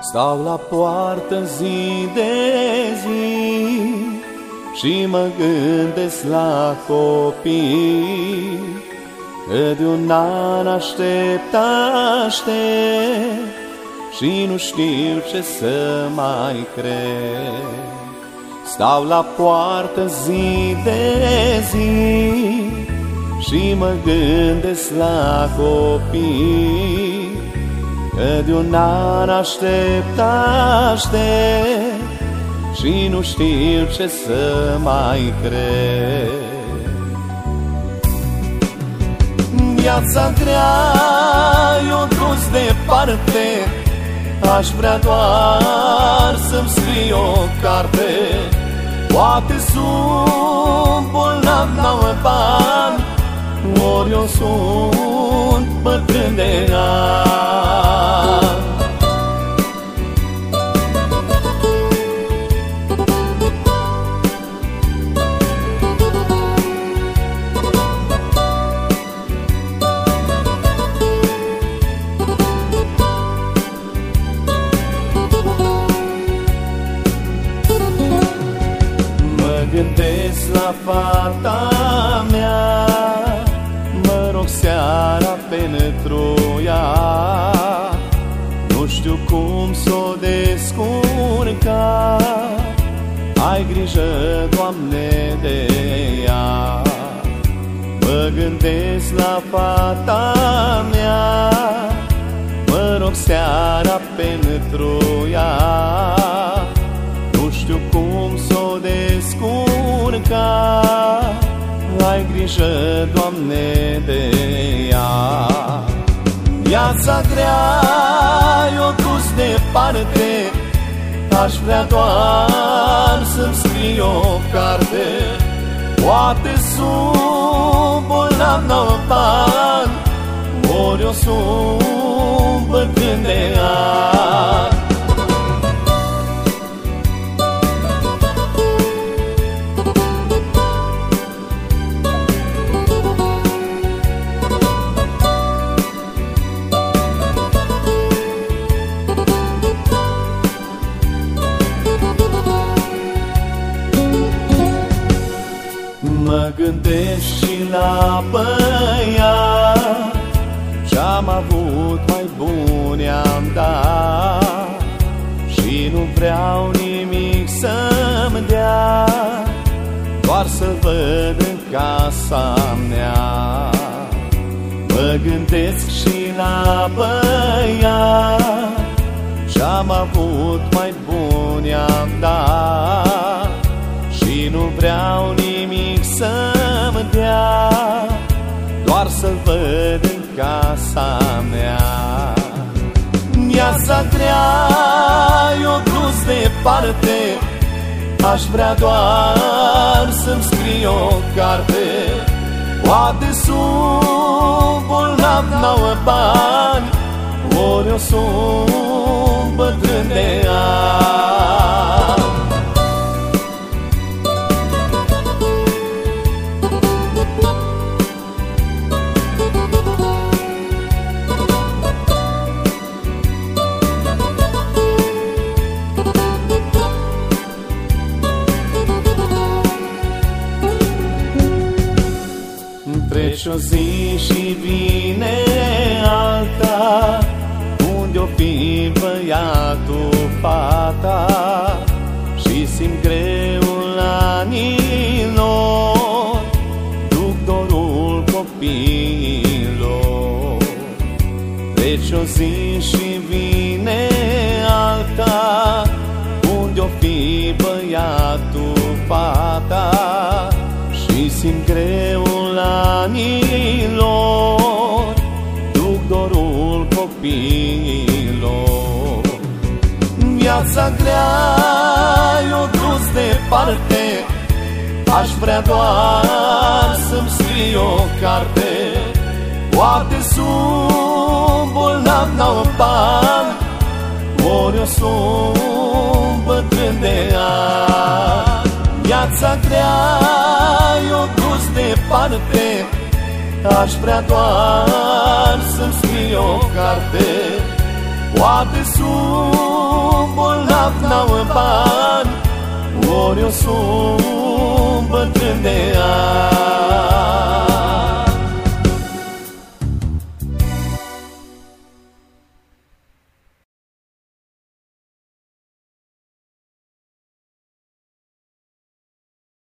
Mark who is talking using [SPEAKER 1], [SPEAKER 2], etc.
[SPEAKER 1] Stau la poartă zi de zi Și mă gândesc la copii. Că de un an aștept, aștept Și nu știu ce să mai cred. Stau la poartă zi de zi Și mă gândesc la copii Că de un an aștept, aștept Și nu știu ce să mai cred. Viața grea e-o dus departe Aș vrea doar să-mi scrie o carte. Poate sunt bolnav, n-au bani Ori eu sunt fata mea. Mă rog seara pentru ea. Nu știu cum s o descurca. Ai grijă, Doamne, de ea. Mă gândesc la fata mea. Mă rog seara pentru ea Ai grijă, Doamne, de ea. Viața grea i-o dus departe Aș vrea doar să-mi scrie o carte. Poate sunt bolnav, n-au bani Ori eu sunt bătrân de ani și la băiat Ce-am avut mai bun i-am dat Și nu vreau nimic să-mi dea Doar să văd în casa mea. Mă gândesc și la băiat Ce-am avut mai Doar să văd în casa mea. Viața grea i-o dus departe. Aș vrea doar să-mi scrie o carte. Poate sunt bolnav, n-au bani. Ori eu sunt bătrân de ani Trece o zi și vine alta. Unde-o fi băiatul, fata? Și simt greul anilor Duc dorul copiilor Trece o zi și vine alta Unde-o fi băiatul, fata? Și simt greul anilor Duc dorul copiilor Viața grea i-o dus departe Aș vrea doar să-mi scrie o carte. Poate sunt bolnav, n-au bani Ori eu sunt bătrân de ani Viața grea i-o dus departe Aș vrea doar să-mi scrie o carte. Poate sunt bolnav, n-au în bani Ori eu sunt bătrân de ani